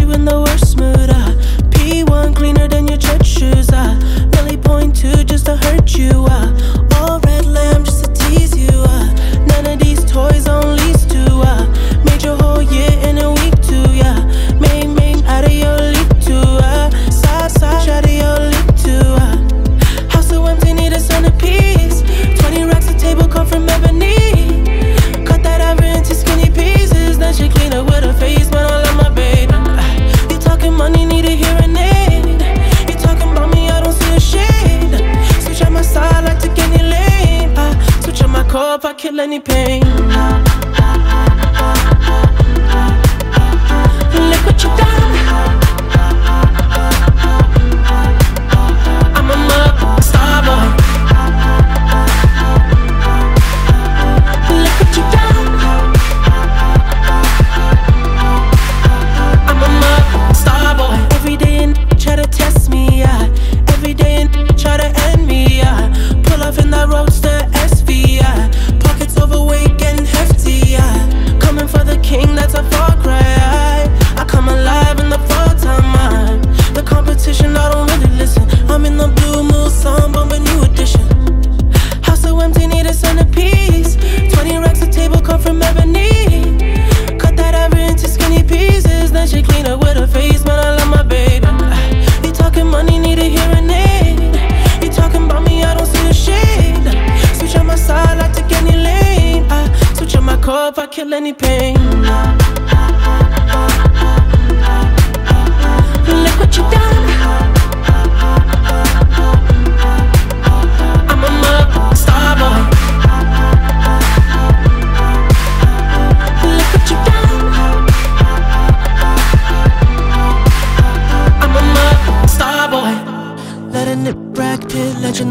you in the worst any pain. love, I kill any pain.